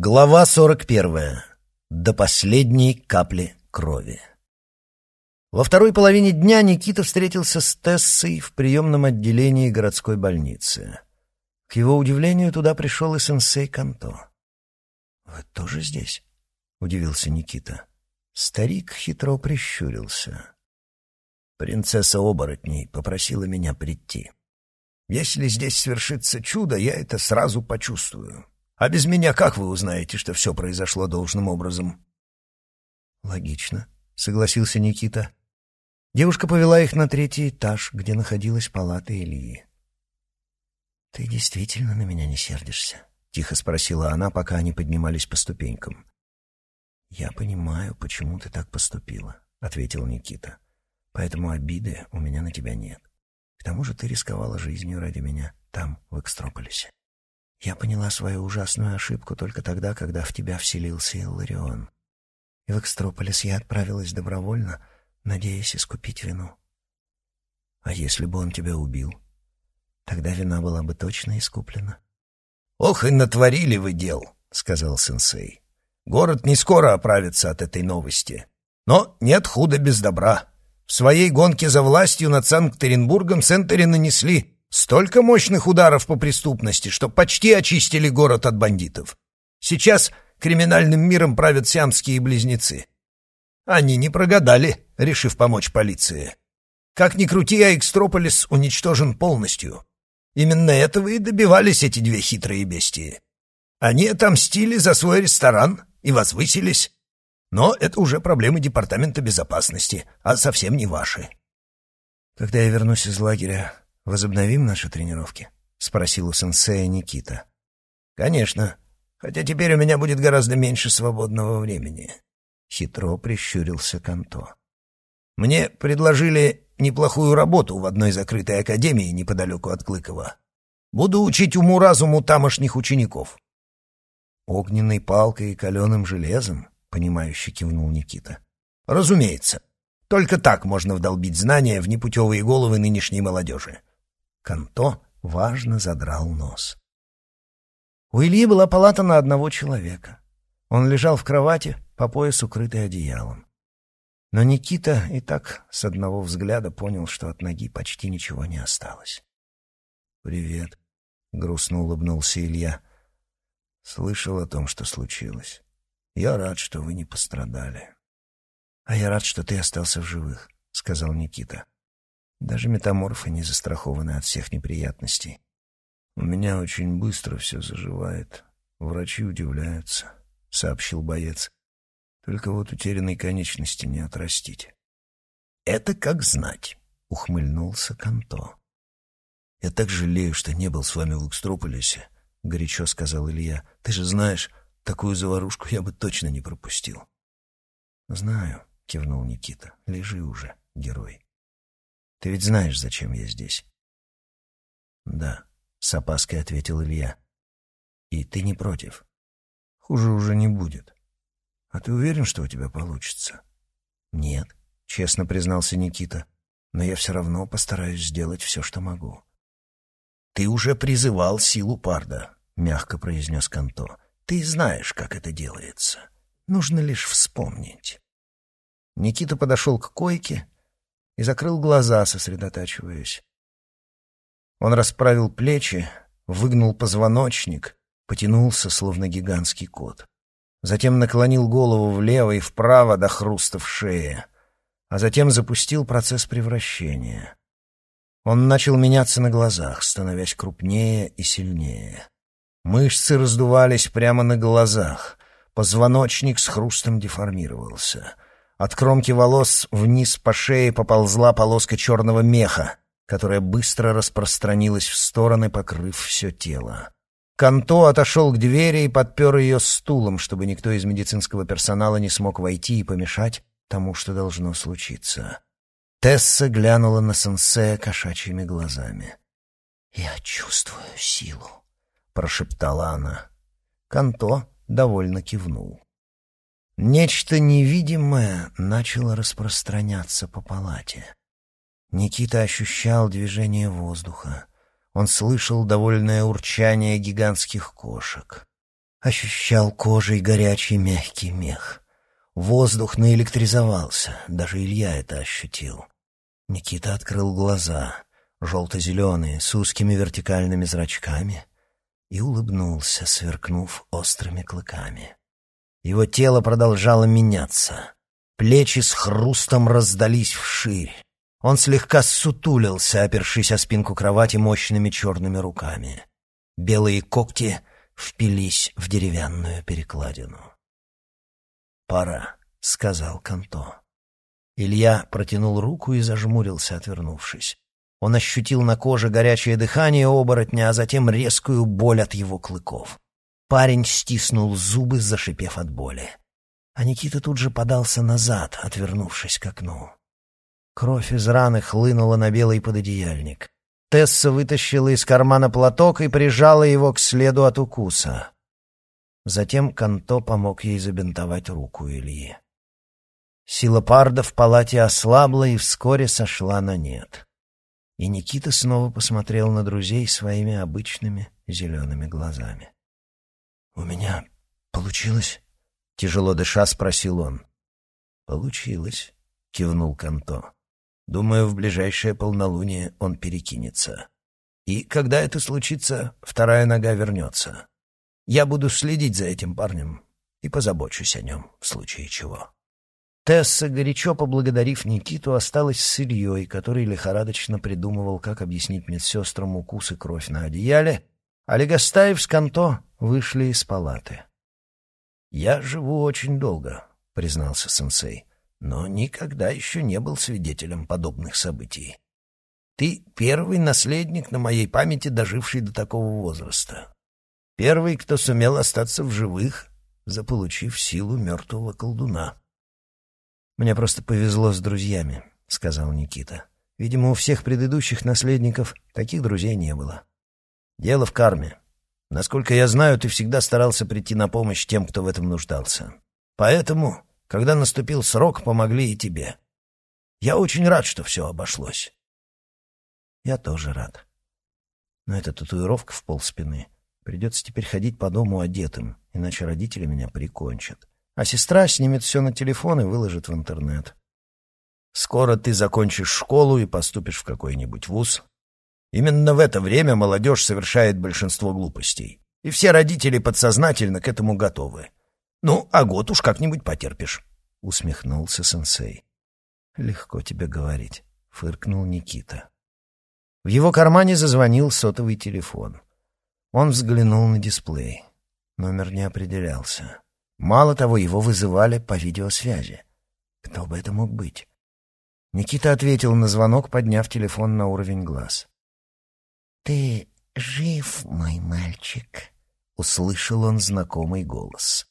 Глава 41. До последней капли крови. Во второй половине дня Никита встретился с Тессой в приемном отделении городской больницы. К его удивлению, туда пришел и сенсей Канто. «Вы тоже здесь?» — удивился Никита. Старик хитро прищурился. «Принцесса оборотней попросила меня прийти. Если здесь свершится чудо, я это сразу почувствую. А без меня как вы узнаете, что все произошло должным образом?» «Логично», — согласился Никита. Девушка повела их на третий этаж, где находилась палата Ильи. «Ты действительно на меня не сердишься?» — тихо спросила она, пока они поднимались по ступенькам. «Я понимаю, почему ты так поступила», — ответил Никита. «Поэтому обиды у меня на тебя нет. К тому же ты рисковала жизнью ради меня там, в Экстрополисе. Я поняла свою ужасную ошибку только тогда, когда в тебя вселился Илларион. И в Экстрополис я отправилась добровольно, надеясь искупить вину. А если бы он тебя убил, тогда вина была бы точно искуплена. — Ох, и натворили вы дел, — сказал сенсей. — Город не скоро оправится от этой новости. Но нет худа без добра. В своей гонке за властью над Санкт-Петербургом Сентери нанесли Столько мощных ударов по преступности, что почти очистили город от бандитов. Сейчас криминальным миром правят сиамские близнецы. Они не прогадали, решив помочь полиции. Как ни крути, а Экстрополис уничтожен полностью. Именно этого и добивались эти две хитрые бестии. Они отомстили за свой ресторан и возвысились. Но это уже проблемы Департамента безопасности, а совсем не ваши. Когда я вернусь из лагеря, «Возобновим наши тренировки?» — спросил у сенсея Никита. «Конечно. Хотя теперь у меня будет гораздо меньше свободного времени». Хитро прищурился Канто. «Мне предложили неплохую работу в одной закрытой академии неподалеку от Клыкова. Буду учить уму-разуму тамошних учеников». «Огненной палкой и каленым железом?» — понимающе кивнул Никита. «Разумеется. Только так можно вдолбить знания в непутевые головы нынешней молодежи. Канто важно задрал нос. У Ильи была палата на одного человека. Он лежал в кровати, по пояс укрытый одеялом. Но Никита и так с одного взгляда понял, что от ноги почти ничего не осталось. «Привет», — грустно улыбнулся Илья. «Слышал о том, что случилось. Я рад, что вы не пострадали». «А я рад, что ты остался в живых», — сказал Никита. Даже метаморфы не застрахованы от всех неприятностей. У меня очень быстро все заживает. Врачи удивляются, — сообщил боец. Только вот утерянной конечности не отрастить. «Это как знать», — ухмыльнулся Канто. «Я так жалею, что не был с вами в Экстрополисе», — горячо сказал Илья. «Ты же знаешь, такую заварушку я бы точно не пропустил». «Знаю», — кивнул Никита. «Лежи уже, герой». Ты ведь знаешь, зачем я здесь?» «Да», — с опаской ответил Илья. «И ты не против? Хуже уже не будет. А ты уверен, что у тебя получится?» «Нет», — честно признался Никита. «Но я все равно постараюсь сделать все, что могу». «Ты уже призывал силу Парда», — мягко произнес Канто. «Ты знаешь, как это делается. Нужно лишь вспомнить». Никита подошел к койке, и закрыл глаза, сосредотачиваясь. Он расправил плечи, выгнул позвоночник, потянулся, словно гигантский кот. Затем наклонил голову влево и вправо до хруста в шее, а затем запустил процесс превращения. Он начал меняться на глазах, становясь крупнее и сильнее. Мышцы раздувались прямо на глазах, позвоночник с хрустом деформировался — от кромки волос вниз по шее поползла полоска черного меха, которая быстро распространилась в стороны, покрыв все тело. Канто отошел к двери и подпер ее стулом, чтобы никто из медицинского персонала не смог войти и помешать тому, что должно случиться. Тесса глянула на сенсея кошачьими глазами. «Я чувствую силу», — прошептала она. Канто довольно кивнул. Нечто невидимое начало распространяться по палате. Никита ощущал движение воздуха. Он слышал довольное урчание гигантских кошек. Ощущал кожей горячий мягкий мех. Воздух наэлектризовался, даже Илья это ощутил. Никита открыл глаза, желто-зеленые, с узкими вертикальными зрачками, и улыбнулся, сверкнув острыми клыками. Его тело продолжало меняться. Плечи с хрустом раздались вширь. Он слегка сутулился, опершись о спинку кровати мощными черными руками. Белые когти впились в деревянную перекладину. «Пора», — сказал Канто. Илья протянул руку и зажмурился, отвернувшись. Он ощутил на коже горячее дыхание оборотня, а затем резкую боль от его клыков. Парень стиснул зубы, зашипев от боли. А Никита тут же подался назад, отвернувшись к окну. Кровь из раны хлынула на белый пододеяльник. Тесса вытащила из кармана платок и прижала его к следу от укуса. Затем Канто помог ей забинтовать руку Ильи. Сила парда в палате ослабла и вскоре сошла на нет. И Никита снова посмотрел на друзей своими обычными зелеными глазами. «У меня получилось?» — тяжело дыша спросил он. «Получилось», — кивнул Канто. «Думаю, в ближайшее полнолуние он перекинется. И когда это случится, вторая нога вернется. Я буду следить за этим парнем и позабочусь о нем в случае чего». Тесса, горячо поблагодарив Никиту, осталась с Ильей, который лихорадочно придумывал, как объяснить медсестрам укус и кровь на одеяле, а Легостаев с Канто вышли из палаты. «Я живу очень долго», — признался сенсей, «но никогда еще не был свидетелем подобных событий. Ты первый наследник на моей памяти, доживший до такого возраста. Первый, кто сумел остаться в живых, заполучив силу мертвого колдуна». «Мне просто повезло с друзьями», — сказал Никита. «Видимо, у всех предыдущих наследников таких друзей не было. Дело в карме. Насколько я знаю, ты всегда старался прийти на помощь тем, кто в этом нуждался. Поэтому, когда наступил срок, помогли и тебе. Я очень рад, что все обошлось». «Я тоже рад. Но эта татуировка в пол спины. Придется теперь ходить по дому одетым, иначе родители меня прикончат а сестра снимет все на телефон и выложит в интернет. Скоро ты закончишь школу и поступишь в какой-нибудь вуз. Именно в это время молодежь совершает большинство глупостей, и все родители подсознательно к этому готовы. Ну, а год уж как-нибудь потерпишь, — усмехнулся сенсей. Легко тебе говорить, — фыркнул Никита. В его кармане зазвонил сотовый телефон. Он взглянул на дисплей. Номер не определялся. Мало того, его вызывали по видеосвязи. Кто бы это мог быть? Никита ответил на звонок, подняв телефон на уровень глаз. «Ты жив, мой мальчик?» — услышал он знакомый голос.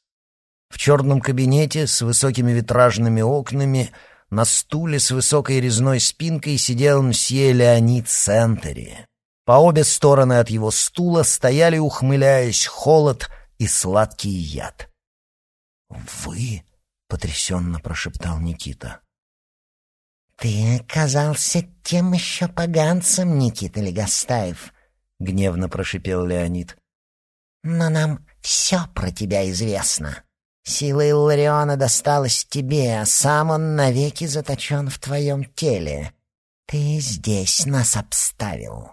В черном кабинете с высокими витражными окнами на стуле с высокой резной спинкой сидел мсье Леонид Сентери. По обе стороны от его стула стояли, ухмыляясь, холод и сладкий яд. «Вы?» — потрясенно прошептал Никита. «Ты оказался тем еще поганцем, Никита Легостаев», — гневно прошипел Леонид. «Но нам все про тебя известно. Сила Иллариона досталась тебе, а сам он навеки заточен в твоем теле. Ты здесь нас обставил».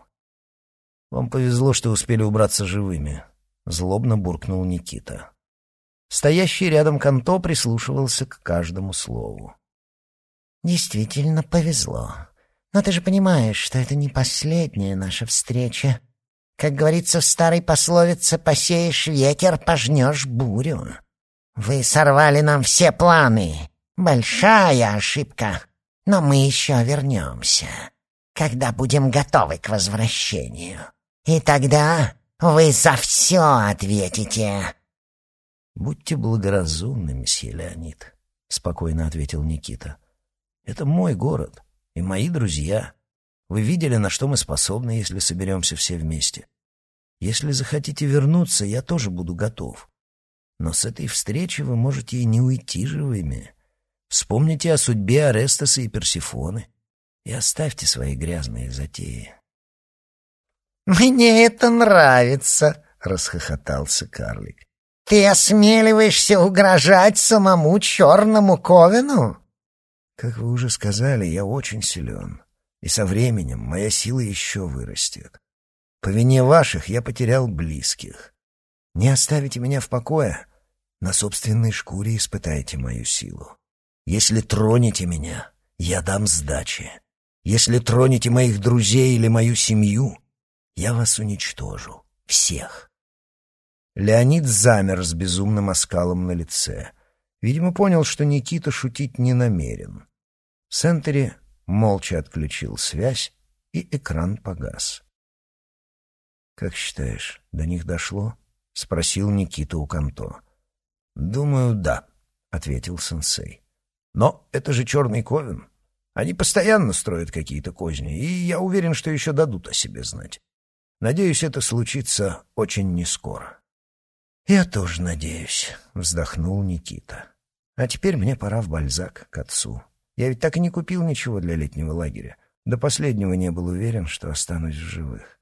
«Вам повезло, что успели убраться живыми», — злобно буркнул Никита. Стоящий рядом Канто прислушивался к каждому слову. «Действительно повезло. Но ты же понимаешь, что это не последняя наша встреча. Как говорится в старой пословице, посеешь ветер, пожнешь бурю. Вы сорвали нам все планы. Большая ошибка. Но мы еще вернемся, когда будем готовы к возвращению. И тогда вы за все ответите». «Будьте благоразумны, месье Леонид», — спокойно ответил Никита. «Это мой город и мои друзья. Вы видели, на что мы способны, если соберемся все вместе. Если захотите вернуться, я тоже буду готов. Но с этой встречи вы можете и не уйти живыми. Вспомните о судьбе Арестаса и Персифоны и оставьте свои грязные затеи». «Мне это нравится», — расхохотался карлик. Ты осмеливаешься угрожать самому черному Ковину? Как вы уже сказали, я очень силен, и со временем моя сила еще вырастет. По вине ваших я потерял близких. Не оставите меня в покое, на собственной шкуре испытайте мою силу. Если тронете меня, я дам сдачи. Если тронете моих друзей или мою семью, я вас уничтожу. Всех. Леонид замер с безумным оскалом на лице. Видимо, понял, что Никита шутить не намерен. Сентери молча отключил связь, и экран погас. «Как считаешь, до них дошло?» — спросил Никита у Канто. «Думаю, да», — ответил сенсей. «Но это же черный ковен. Они постоянно строят какие-то козни, и я уверен, что еще дадут о себе знать. Надеюсь, это случится очень нескоро». «Я тоже надеюсь», — вздохнул Никита. «А теперь мне пора в Бальзак, к отцу. Я ведь так и не купил ничего для летнего лагеря. До последнего не был уверен, что останусь в живых.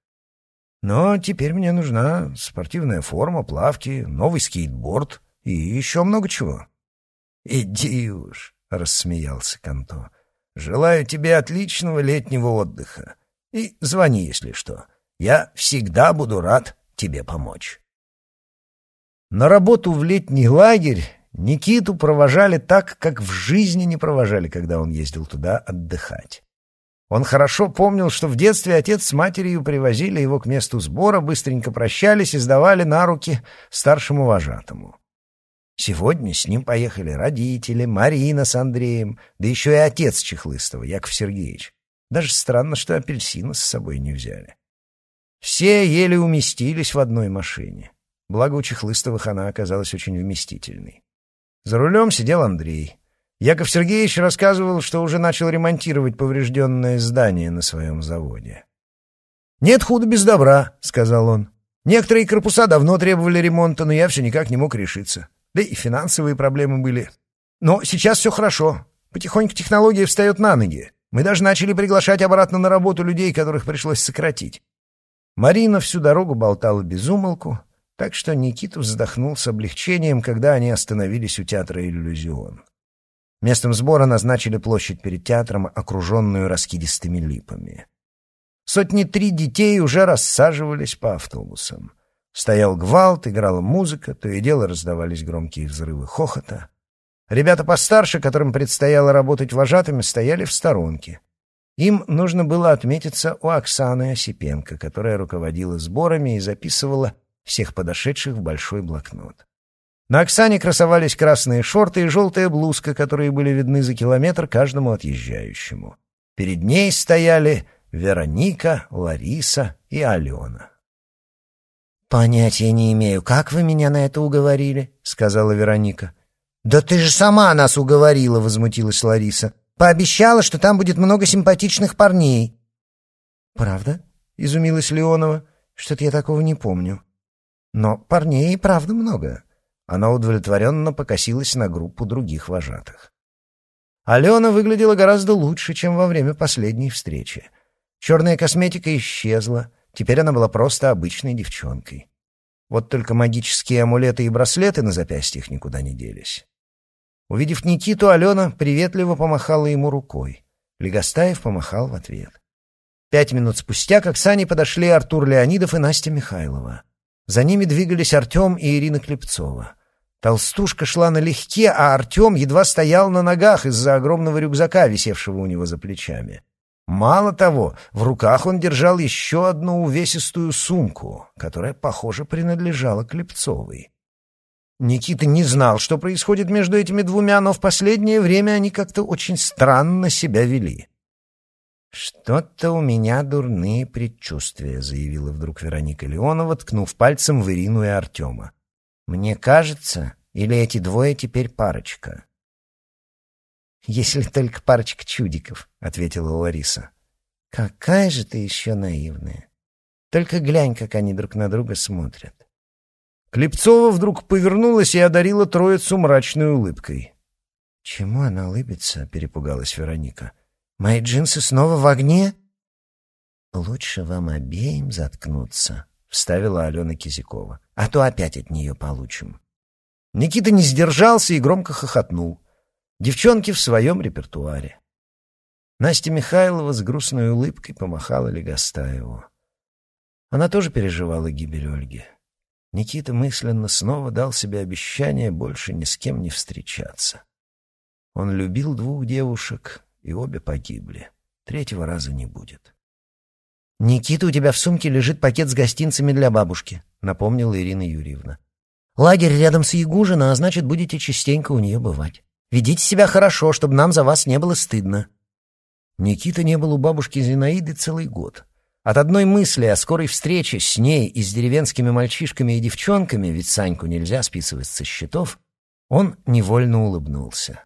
Но теперь мне нужна спортивная форма, плавки, новый скейтборд и еще много чего». «Иди уж», — рассмеялся Канто. «Желаю тебе отличного летнего отдыха. И звони, если что. Я всегда буду рад тебе помочь». На работу в летний лагерь Никиту провожали так, как в жизни не провожали, когда он ездил туда отдыхать. Он хорошо помнил, что в детстве отец с матерью привозили его к месту сбора, быстренько прощались и сдавали на руки старшему вожатому. Сегодня с ним поехали родители, Марина с Андреем, да еще и отец Чехлыстова, Яков Сергеевич. Даже странно, что апельсина с собой не взяли. Все еле уместились в одной машине. Благо у Чехлыстовых она оказалась очень вместительной. За рулем сидел Андрей. Яков Сергеевич рассказывал, что уже начал ремонтировать поврежденное здание на своем заводе. «Нет худа без добра», — сказал он. «Некоторые корпуса давно требовали ремонта, но я все никак не мог решиться. Да и финансовые проблемы были. Но сейчас все хорошо. Потихоньку технология встает на ноги. Мы даже начали приглашать обратно на работу людей, которых пришлось сократить». Марина всю дорогу болтала без умолку, так что Никита вздохнул с облегчением, когда они остановились у театра «Иллюзион». Местом сбора назначили площадь перед театром, окруженную раскидистыми липами. Сотни три детей уже рассаживались по автобусам. Стоял гвалт, играла музыка, то и дело раздавались громкие взрывы хохота. Ребята постарше, которым предстояло работать вожатыми, стояли в сторонке. Им нужно было отметиться у Оксаны Осипенко, которая руководила сборами и записывала всех подошедших в большой блокнот. На Оксане красовались красные шорты и желтая блузка, которые были видны за километр каждому отъезжающему. Перед ней стояли Вероника, Лариса и Алена. «Понятия не имею, как вы меня на это уговорили?» — сказала Вероника. «Да ты же сама нас уговорила!» — возмутилась Лариса. «Пообещала, что там будет много симпатичных парней». «Правда?» — изумилась Леонова. «Что-то я такого не помню». «Но парней и правда много. Она удовлетворенно покосилась на группу других вожатых. Алена выглядела гораздо лучше, чем во время последней встречи. Черная косметика исчезла, теперь она была просто обычной девчонкой. Вот только магические амулеты и браслеты на запястьях никуда не делись. Увидев Никиту, Алена приветливо помахала ему рукой. Легостаев помахал в ответ. Пять минут спустя к Оксане подошли Артур Леонидов и Настя Михайлова. За ними двигались Артем и Ирина Клепцова. Толстушка шла налегке, а Артем едва стоял на ногах из-за огромного рюкзака, висевшего у него за плечами. Мало того, в руках он держал еще одну увесистую сумку, которая, похоже, принадлежала Клепцовой. Никита не знал, что происходит между этими двумя, но в последнее время они как-то очень странно себя вели. «Что-то у меня дурные предчувствия», — заявила вдруг Вероника Леонова, ткнув пальцем в Ирину и Артема. «Мне кажется, или эти двое теперь парочка?» «Если только парочка чудиков», — ответила Лариса. «Какая же ты еще наивная! Только глянь, как они друг на друга смотрят». Клепцова вдруг повернулась и одарила троицу мрачной улыбкой. «Чему она улыбится?» — перепугалась Вероника. — Мои джинсы снова в огне?» «Лучше вам обеим заткнуться», — вставила Алена Кизякова. «А то опять от нее получим». Никита не сдержался и громко хохотнул. Девчонки в своем репертуаре. Настя Михайлова с грустной улыбкой помахала Легостаеву. Она тоже переживала гибель Ольги. Никита мысленно снова дал себе обещание больше ни с кем не встречаться. Он любил двух девушек, и обе погибли. Третьего раза не будет. «Никита, у тебя в сумке лежит пакет с гостинцами для бабушки», — напомнила Ирина Юрьевна. «Лагерь рядом с Ягужино, а значит, будете частенько у нее бывать. Ведите себя хорошо, чтобы нам за вас не было стыдно». Никита не был у бабушки Зинаиды целый год. От одной мысли о скорой встрече с ней и с деревенскими мальчишками и девчонками, ведь Саньку нельзя списывать со счетов, он невольно улыбнулся.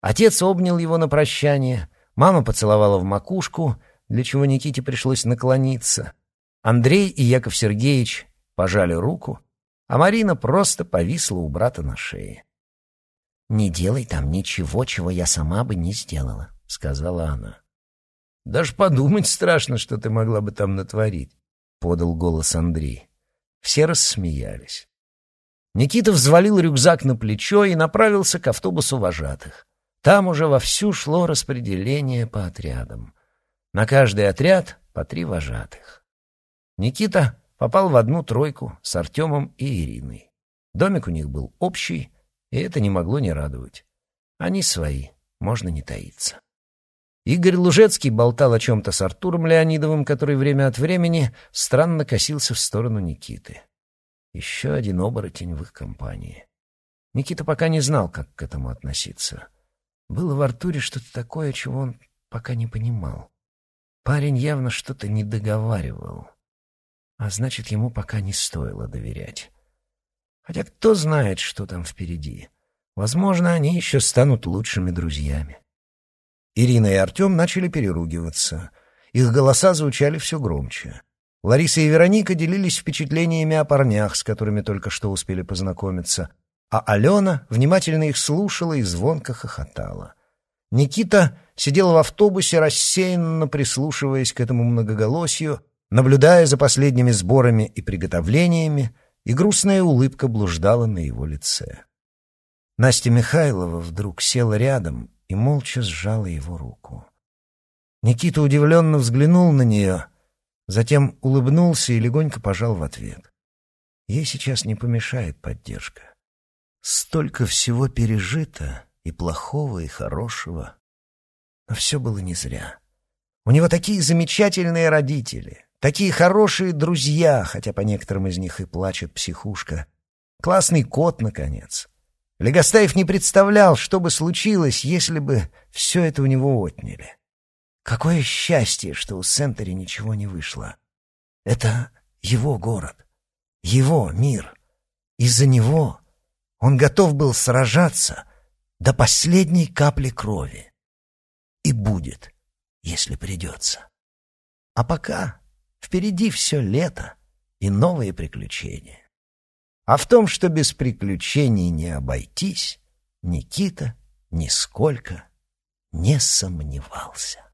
Отец обнял его на прощание, мама поцеловала в макушку, для чего Никите пришлось наклониться. Андрей и Яков Сергеевич пожали руку, а Марина просто повисла у брата на шее. «Не делай там ничего, чего я сама бы не сделала», — сказала она. «Даже подумать страшно, что ты могла бы там натворить», — подал голос Андрей. Все рассмеялись. Никита взвалил рюкзак на плечо и направился к автобусу вожатых. Там уже вовсю шло распределение по отрядам. На каждый отряд по три вожатых. Никита попал в одну тройку с Артемом и Ириной. Домик у них был общий, и это не могло не радовать. Они свои, можно не таиться. Игорь Лужецкий болтал о чем-то с Артуром Леонидовым, который время от времени странно косился в сторону Никиты. Еще один оборотень в их компании. Никита пока не знал, как к этому относиться. Было в Артуре что-то такое, чего он пока не понимал. Парень явно что-то не договаривал, а значит, ему пока не стоило доверять. Хотя кто знает, что там впереди. Возможно, они еще станут лучшими друзьями. Ирина и Артем начали переругиваться. Их голоса звучали все громче. Лариса и Вероника делились впечатлениями о парнях, с которыми только что успели познакомиться, а Алена внимательно их слушала и звонко хохотала. Никита сидел в автобусе, рассеянно прислушиваясь к этому многоголосию, наблюдая за последними сборами и приготовлениями, и грустная улыбка блуждала на его лице. Настя Михайлова вдруг села рядом и молча сжала его руку. Никита удивленно взглянул на нее, затем улыбнулся и легонько пожал в ответ. Ей сейчас не помешает поддержка. Столько всего пережито, и плохого, и хорошего. Но все было не зря. У него такие замечательные родители, такие хорошие друзья, хотя по некоторым из них и плачет психушка. Классный кот, наконец. Легостаев не представлял, что бы случилось, если бы все это у него отняли. Какое счастье, что у Сентери ничего не вышло. Это его город, его мир. Из-за него он готов был сражаться до последней капли крови. И будет, если придется. А пока впереди все лето и новые приключения. А в том, что без приключений не обойтись, Никита нисколько не сомневался.